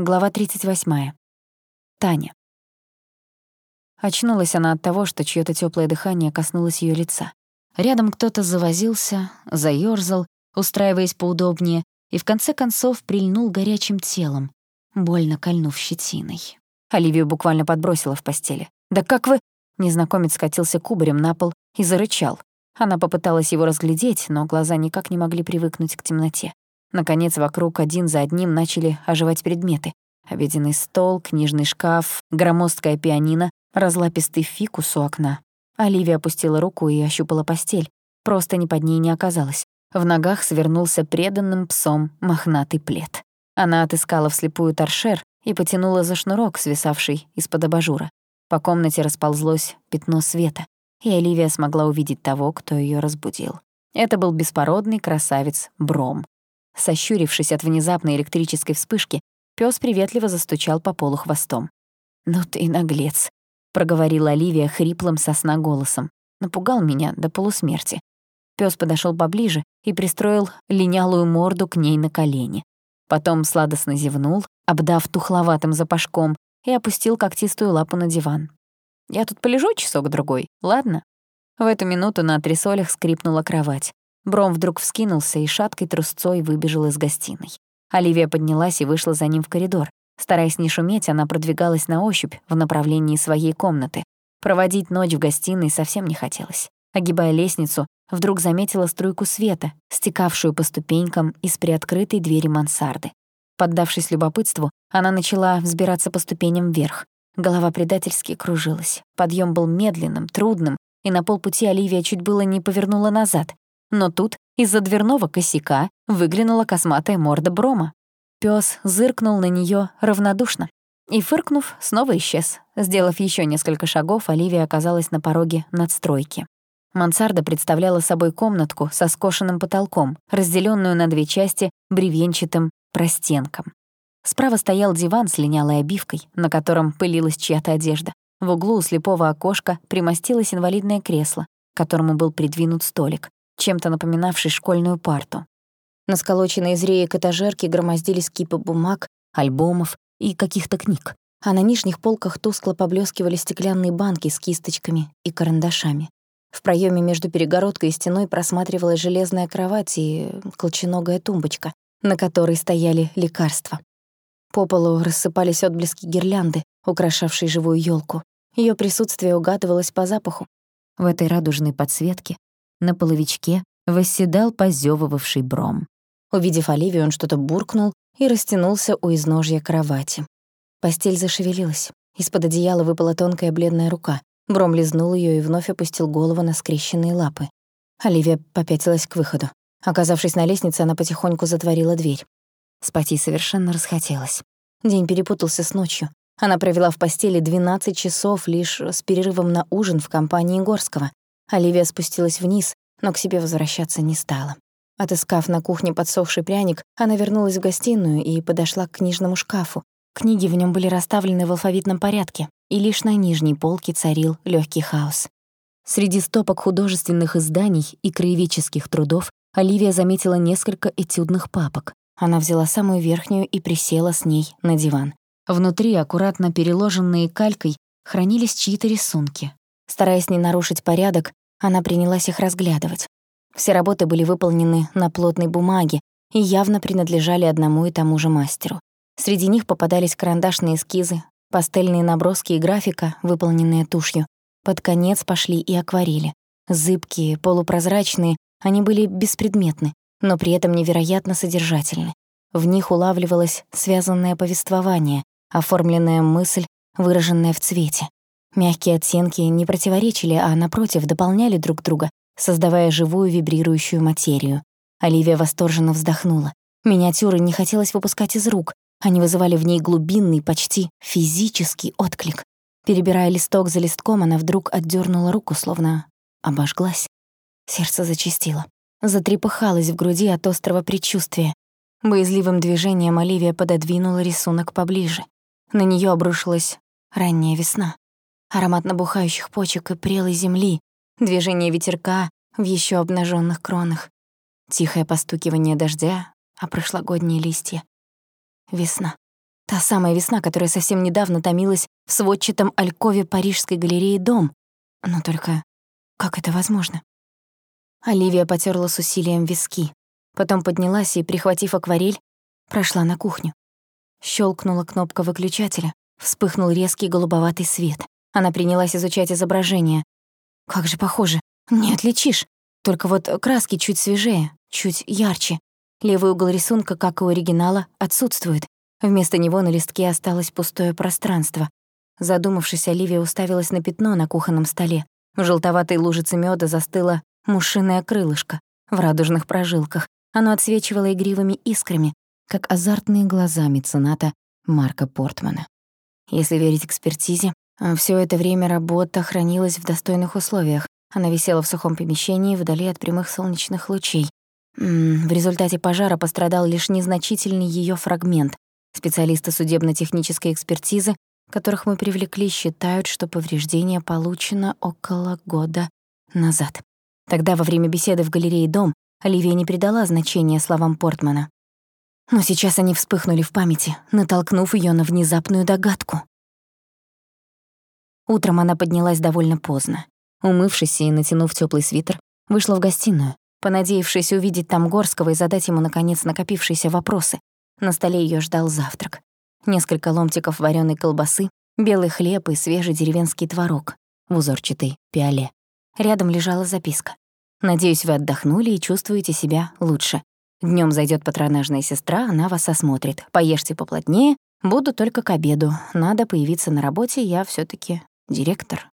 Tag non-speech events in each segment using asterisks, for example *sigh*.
Глава 38. Таня. Очнулась она от того, что чьё-то тёплое дыхание коснулось её лица. Рядом кто-то завозился, заёрзал, устраиваясь поудобнее, и в конце концов прильнул горячим телом, больно кольнув щетиной. Оливию буквально подбросила в постели. «Да как вы...» Незнакомец скатился кубарем на пол и зарычал. Она попыталась его разглядеть, но глаза никак не могли привыкнуть к темноте. Наконец, вокруг один за одним начали оживать предметы. Обеденный стол, книжный шкаф, громоздкая пианино, разлапистый фикус у окна. Оливия опустила руку и ощупала постель. Просто ни под ней не оказалось. В ногах свернулся преданным псом мохнатый плед. Она отыскала вслепую торшер и потянула за шнурок, свисавший из-под абажура. По комнате расползлось пятно света, и Оливия смогла увидеть того, кто ее разбудил. Это был беспородный красавец Бром. Сощурившись от внезапной электрической вспышки, пес приветливо застучал по полу хвостом. «Ну ты наглец», — проговорила Оливия хриплым сосна голосом. Напугал меня до полусмерти. Пес подошел поближе и пристроил линялую морду к ней на колени. Потом сладостно зевнул, обдав тухловатым запашком, и опустил когтистую лапу на диван. «Я тут полежу часок-другой, ладно?» В эту минуту на трясолях скрипнула кровать. Бром вдруг вскинулся и шаткой трусцой выбежал из гостиной. Оливия поднялась и вышла за ним в коридор. Стараясь не шуметь, она продвигалась на ощупь в направлении своей комнаты. Проводить ночь в гостиной совсем не хотелось. Огибая лестницу, вдруг заметила струйку света, стекавшую по ступенькам из приоткрытой двери мансарды. Поддавшись любопытству, она начала взбираться по ступеням вверх. Голова предательски кружилась. Подъем был медленным, трудным, и на полпути Оливия чуть было не повернула назад. Но тут из-за дверного косяка выглянула косматая морда Брома. Пёс зыркнул на неё равнодушно и, фыркнув, снова исчез. Сделав ещё несколько шагов, Оливия оказалась на пороге надстройки. Мансарда представляла собой комнатку со скошенным потолком, разделённую на две части бревенчатым простенком. Справа стоял диван с линялой обивкой, на котором пылилась чья-то одежда. В углу у слепого окошка примостилось инвалидное кресло, к которому был придвинут столик чем-то напоминавший школьную парту. На сколоченной из реек этажерки громоздились кипы бумаг, альбомов и каких-то книг, а на нижних полках тускло поблескивали стеклянные банки с кисточками и карандашами. В проеме между перегородкой и стеной просматривалась железная кровать и колченогая тумбочка, на которой стояли лекарства. По полу рассыпались отблески гирлянды, украшавшей живую елку. Ее присутствие угадывалось по запаху. В этой радужной подсветке на половичке восседал позёвывавший бром. Увидев Оливию, он что-то буркнул и растянулся у изножья кровати. Постель зашевелилась. Из-под одеяла выпала тонкая бледная рука. Бром лизнул её и вновь опустил голову на скрещенные лапы. Оливия попятилась к выходу. Оказавшись на лестнице, она потихоньку затворила дверь. Спать ей совершенно расхотелось. День перепутался с ночью. Она провела в постели 12 часов лишь с перерывом на ужин в компании Горского. Оливия спустилась вниз, но к себе возвращаться не стала. Отыскав на кухне подсохший пряник, она вернулась в гостиную и подошла к книжному шкафу. Книги в нем были расставлены в алфавитном порядке, и лишь на нижней полке царил легкий хаос. Среди стопок художественных изданий и краеведческих трудов Оливия заметила несколько этюдных папок. Она взяла самую верхнюю и присела с ней на диван. Внутри, аккуратно переложенные калькой, хранились чьи-то рисунки. Стараясь не нарушить порядок, она принялась их разглядывать. Все работы были выполнены на плотной бумаге и явно принадлежали одному и тому же мастеру. Среди них попадались карандашные эскизы, пастельные наброски и графика, выполненные тушью. Под конец пошли и акварели. Зыбкие, полупрозрачные, они были беспредметны, но при этом невероятно содержательны. В них улавливалось связанное повествование, оформленная мысль, выраженная в цвете. Мягкие оттенки не противоречили, а, напротив, дополняли друг друга, создавая живую вибрирующую материю. Оливия восторженно вздохнула. Миниатюры не хотелось выпускать из рук. Они вызывали в ней глубинный, почти физический отклик. Перебирая листок за листком, она вдруг отдернула руку, словно обожглась. Сердце зачастило. Затрепыхалось в груди от острого предчувствия. Боязливым движением Оливия пододвинула рисунок поближе. На нее обрушилась ранняя весна аромат набухающих почек и прелой земли, движение ветерка в еще обнаженных кронах, тихое постукивание дождя, а прошлогодние листья. Весна. Та самая весна, которая совсем недавно томилась в сводчатом алькове Парижской галереи «Дом». Но только как это возможно? Оливия потерла с усилием виски, потом поднялась и, прихватив акварель, прошла на кухню. Щелкнула кнопка выключателя, вспыхнул резкий голубоватый свет. Она принялась изучать изображение. Как же похоже. Не отличишь. Только вот краски чуть свежее, чуть ярче. Левый угол рисунка, как и у оригинала, отсутствует. Вместо него на листке осталось пустое пространство. Задумавшись, Оливия уставилась на пятно на кухонном столе. В желтоватой лужице мёда застыло мушиное крылышко в радужных прожилках. Оно отсвечивало игривыми искрами, как азартные глаза мецената Марка Портмана. Если верить экспертизе, всё это время работа хранилась в достойных условиях. Она висела в сухом помещении, вдали от прямых солнечных лучей. В результате пожара пострадал лишь незначительный её фрагмент. Специалисты судебно-технической экспертизы, которых мы привлекли, считают, что повреждение получено около года назад. Тогда, во время беседы в галерее «Дом», Оливия не придала значения словам Портмана. Но сейчас они вспыхнули в памяти, натолкнув её на внезапную догадку. Утром она поднялась довольно поздно. Умывшись и натянув тёплый свитер, вышла в гостиную, понадеявшись увидеть там Горского и задать ему, наконец, накопившиеся вопросы. На столе её ждал завтрак. Несколько ломтиков вареной колбасы, белый хлеб и свежий деревенский творог в узорчатой пиале. Рядом лежала записка. «Надеюсь, вы отдохнули и чувствуете себя лучше. Днём зайдёт патронажная сестра, она вас осмотрит. Поешьте поплотнее, буду только к обеду. Надо появиться на работе, я всё-таки директор».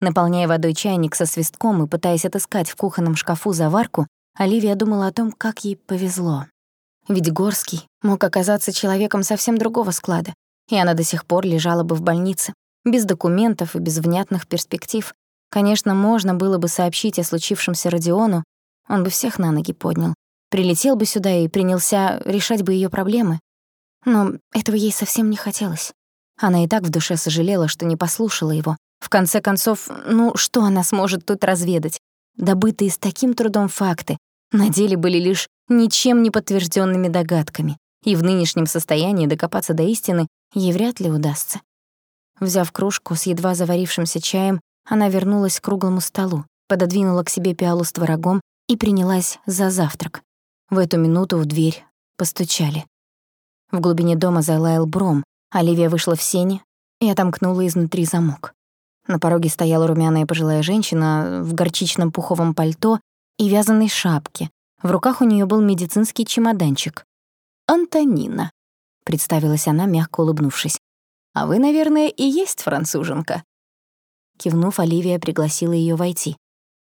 Наполняя водой чайник со свистком и пытаясь отыскать в кухонном шкафу заварку, Оливия думала о том, как ей повезло. Ведь Горский мог оказаться человеком совсем другого склада, и она до сих пор лежала бы в больнице, без документов и без внятных перспектив. Конечно, можно было бы сообщить о случившемся Родиону, он бы всех на ноги поднял, прилетел бы сюда и принялся решать бы её проблемы. Но этого ей совсем не хотелось. Она и так в душе сожалела, что не послушала его. В конце концов, ну что она сможет тут разведать? Добытые с таким трудом факты на деле были лишь ничем не подтвержденными догадками, и в нынешнем состоянии докопаться до истины ей вряд ли удастся. Взяв кружку с едва заварившимся чаем, она вернулась к круглому столу, пододвинула к себе пиалу с творогом и принялась за завтрак. В эту минуту в дверь постучали. В глубине дома залаял бром, Оливия вышла в сени и отомкнула изнутри замок. На пороге стояла румяная пожилая женщина в горчичном пуховом пальто и вязаной шапке, в руках у нее был медицинский чемоданчик. «Антонина», — представилась она, мягко улыбнувшись. «А вы, наверное, и есть француженка?» Кивнув, Оливия пригласила ее войти.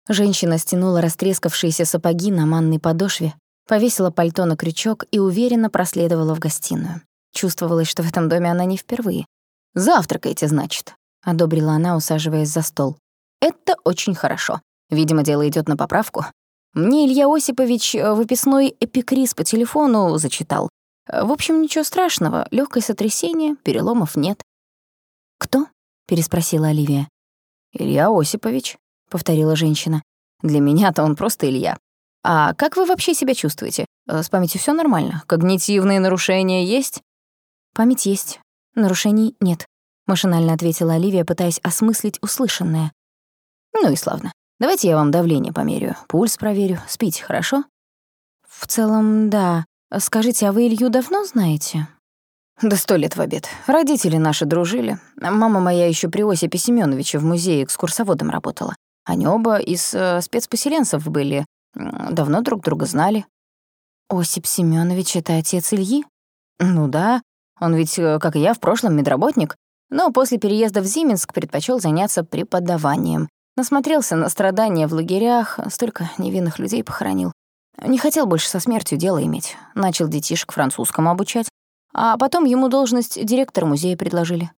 Женщина стянула растрескавшиеся сапоги на манной подошве, повесила пальто на крючок и уверенно проследовала в гостиную. Чувствовалось, что в этом доме она не впервые. «Завтракайте, значит», — одобрила она, усаживаясь за стол. «Это очень хорошо. Видимо, дело идет на поправку. Мне Илья Осипович э, выписной эпикриз по телефону зачитал. В общем, ничего страшного, легкое сотрясение, переломов нет. «Кто?» — переспросила Оливия. «Илья Осипович», — повторила женщина. «Для меня-то он просто Илья. А как вы вообще себя чувствуете? Э, с памятью все нормально? Когнитивные нарушения есть?» «Память есть. Нарушений нет», — машинально ответила Оливия, пытаясь осмыслить услышанное. «Ну и славно. Давайте я вам давление померю, пульс проверю. Спите, хорошо? В целом, да. Скажите, а вы Илью давно знаете? Да сто лет в обед. Родители наши дружили. Мама моя еще при Осипе Семеновиче в музее экскурсоводом работала. Они оба из э, спецпоселенцев были. Давно друг друга знали. Осип Семенович это отец Ильи? Ну да. Он ведь, э, как и я, в прошлом медработник, но после переезда в Зименск предпочел заняться преподаванием. Насмотрелся на страдания в лагерях, столько невинных людей похоронил. Не хотел больше со смертью дело иметь. Начал детишек французскому обучать. А потом ему должность директора музея предложили.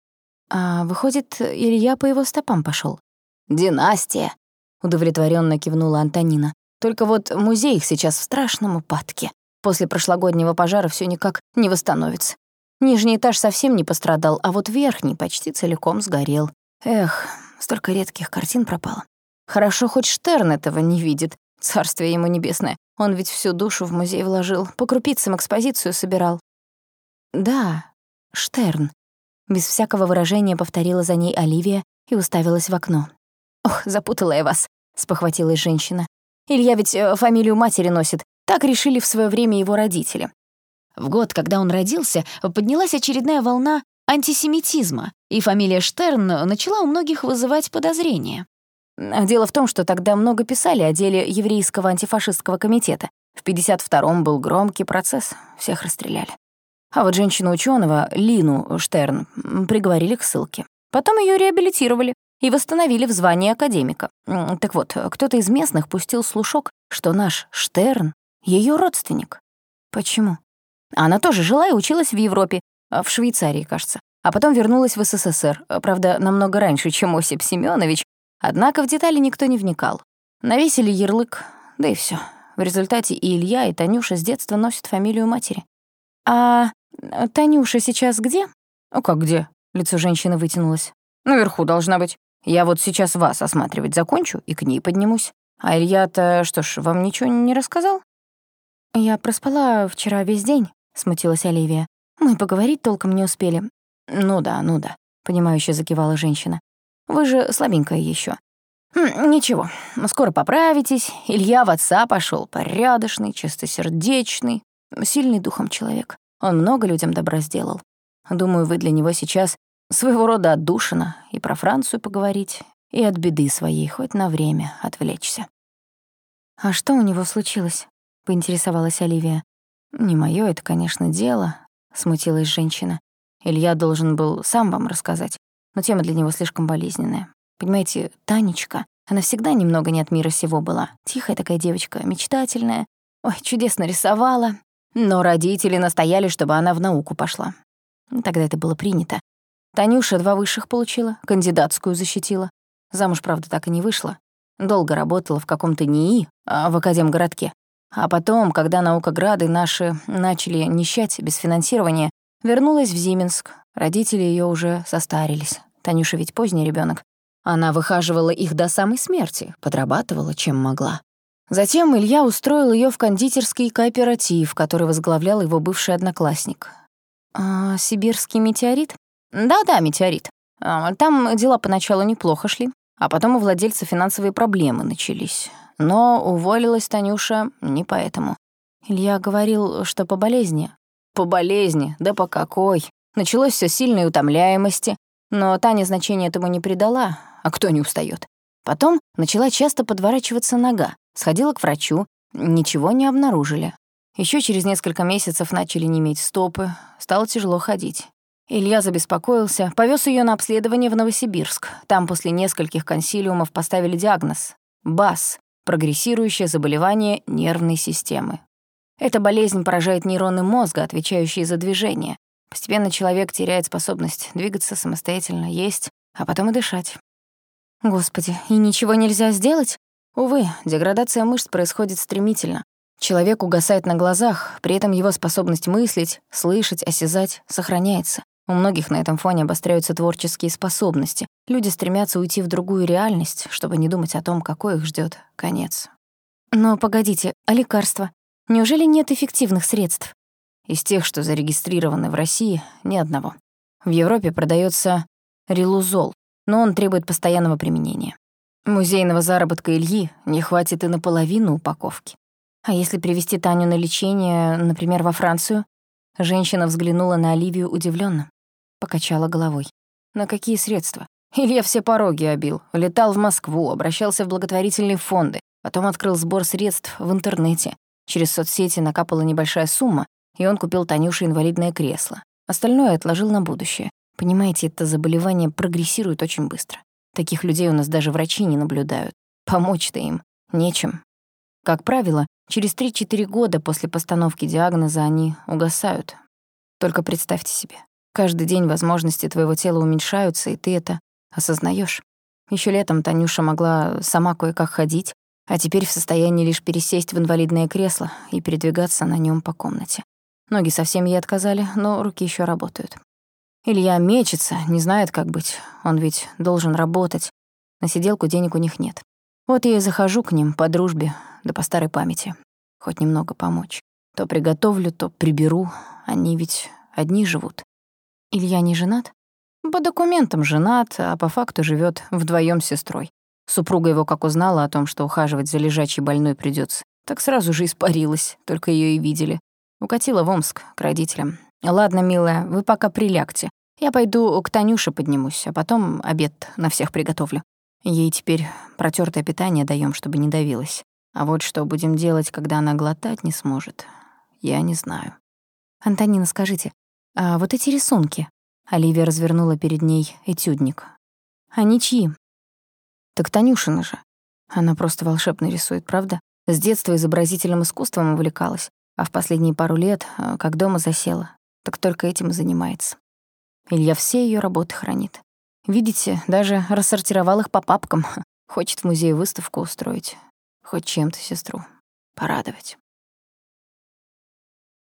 А выходит, Илья по его стопам пошел. «Династия!» — удовлетворенно кивнула Антонина. «Только вот музей их сейчас в страшном упадке. После прошлогоднего пожара все никак не восстановится. Нижний этаж совсем не пострадал, а вот верхний почти целиком сгорел. Эх, столько редких картин пропало. Хорошо, хоть Штерн этого не видит. Царствие ему небесное. Он ведь всю душу в музей вложил, по крупицам экспозицию собирал. Да, Штерн. Без всякого выражения повторила за ней Оливия и уставилась в окно. «Ох, запутала я вас», — спохватилась женщина. «Илья ведь э, фамилию матери носит. Так решили в свое время его родители. В год, когда он родился, поднялась очередная волна антисемитизма, и фамилия Штерн начала у многих вызывать подозрения. Дело в том, что тогда много писали о деле еврейского антифашистского комитета. В 52-м был громкий процесс, всех расстреляли. А вот женщину ученого Лину Штерн приговорили к ссылке. Потом ее реабилитировали и восстановили в звании академика. Так вот, кто-то из местных пустил слушок, что наш Штерн — ее родственник. Почему? Она тоже жила и училась в Европе, а, в Швейцарии, кажется. А потом вернулась в СССР, правда, намного раньше, чем Осип Семенович. Однако в детали никто не вникал. Навесили ярлык, да и все. В результате и Илья, и Танюша с детства носят фамилию матери. «А Танюша сейчас где?» «Ну как где?» — лицо женщины вытянулось. «Наверху должна быть. Я вот сейчас вас осматривать закончу и к ней поднимусь. А Илья-то, что ж, вам ничего не рассказал?» «Я проспала вчера весь день», — смутилась Оливия. «Мы поговорить толком не успели». «Ну да, ну да», — понимающе закивала женщина. «Вы же слабенькая еще. Хм, «Ничего, скоро поправитесь. Илья в отца пошел, порядочный, чистосердечный, сильный духом человек. Он много людям добра сделал. Думаю, вы для него сейчас своего рода отдушина и про Францию поговорить, и от беды своей хоть на время отвлечься». «А что у него случилось?» — поинтересовалась Оливия. «Не моё это, конечно, дело», — смутилась женщина. «Илья должен был сам вам рассказать, но тема для него слишком болезненная. Понимаете, Танечка, она всегда немного не от мира сего была. Тихая такая девочка, мечтательная. Ой, чудесно рисовала. Но родители настояли, чтобы она в науку пошла. Тогда это было принято. Танюша два высших получила, кандидатскую защитила. Замуж, правда, так и не вышла. Долго работала в каком-то НИИ, а в Академгородке. А потом, когда наукограды наши начали нищать без финансирования, вернулась в Зименск. Родители ее уже состарились. Танюша ведь поздний ребенок. Она выхаживала их до самой смерти, подрабатывала, чем могла. Затем Илья устроил ее в кондитерский кооператив, который возглавлял его бывший одноклассник. «А, «Сибирский метеорит?» «Да-да, метеорит. А, там дела поначалу неплохо шли, а потом у владельца финансовые проблемы начались. Но уволилась Танюша не поэтому. Илья говорил, что по болезни. По болезни? Да по какой? Началось все сильной утомляемости, но Таня значения этому не придала, а кто не устает. Потом начала часто подворачиваться нога, сходила к врачу, ничего не обнаружили. Еще через несколько месяцев начали неметь стопы, стало тяжело ходить. Илья забеспокоился, повез ее на обследование в Новосибирск. Там после нескольких консилиумов поставили диагноз — БАС — прогрессирующее заболевание нервной системы. Эта болезнь поражает нейроны мозга, отвечающие за движение. Постепенно человек теряет способность двигаться самостоятельно, есть, а потом и дышать. Господи, и ничего нельзя сделать? Увы, деградация мышц происходит стремительно. Человек угасает на глазах, при этом его способность мыслить, слышать, осязать сохраняется. У многих на этом фоне обостряются творческие способности. Люди стремятся уйти в другую реальность, чтобы не думать о том, какой их ждет конец. Но погодите, а лекарства? Неужели нет эффективных средств? Из тех, что зарегистрированы в России, ни одного. В Европе продается релузол, но он требует постоянного применения. Музейного заработка Ильи не хватит и наполовину упаковки. А если привести Таню на лечение, например, во Францию? Женщина взглянула на Оливию удивленно, покачала головой. На какие средства? Илья все пороги обил, летал в Москву, обращался в благотворительные фонды, потом открыл сбор средств в интернете. Через соцсети накапала небольшая сумма, и он купил Танюше инвалидное кресло. Остальное отложил на будущее. Понимаете, это заболевание прогрессирует очень быстро. Таких людей у нас даже врачи не наблюдают. Помочь-то им нечем. Как правило, через 3-4 года после постановки диагноза они угасают. Только представьте себе, каждый день возможности твоего тела уменьшаются, и ты это осознаешь. Еще летом Танюша могла сама кое-как ходить, а теперь в состоянии лишь пересесть в инвалидное кресло и передвигаться на нем по комнате. Ноги совсем ей отказали, но руки еще работают. Илья мечется, не знает, как быть. Он ведь должен работать. На сиделку денег у них нет. Вот я и захожу к ним по дружбе, да по старой памяти. Хоть немного помочь. То приготовлю, то приберу. Они ведь одни живут. Илья не женат? По документам женат, а по факту живет вдвоем с сестрой. Супруга его, как узнала о том, что ухаживать за лежачей больной придется, так сразу же испарилась, только ее и видели. Укатила в Омск к родителям. «Ладно, милая, вы пока прилягте. Я пойду к Танюше поднимусь, а потом обед на всех приготовлю. Ей теперь протертое питание даем, чтобы не давилась. А вот что будем делать, когда она глотать не сможет, я не знаю». «Антонина, скажите, а вот эти рисунки?» Оливия развернула перед ней этюдник. «Они чьи?» «Так Танюшина же. Она просто волшебно рисует, правда? С детства изобразительным искусством увлекалась, а в последние пару лет, э, как дома засела, так только этим и занимается. Илья все ее работы хранит. Видите, даже рассортировал их по папкам. *laughs* Хочет в музее выставку устроить. Хоть чем-то сестру порадовать.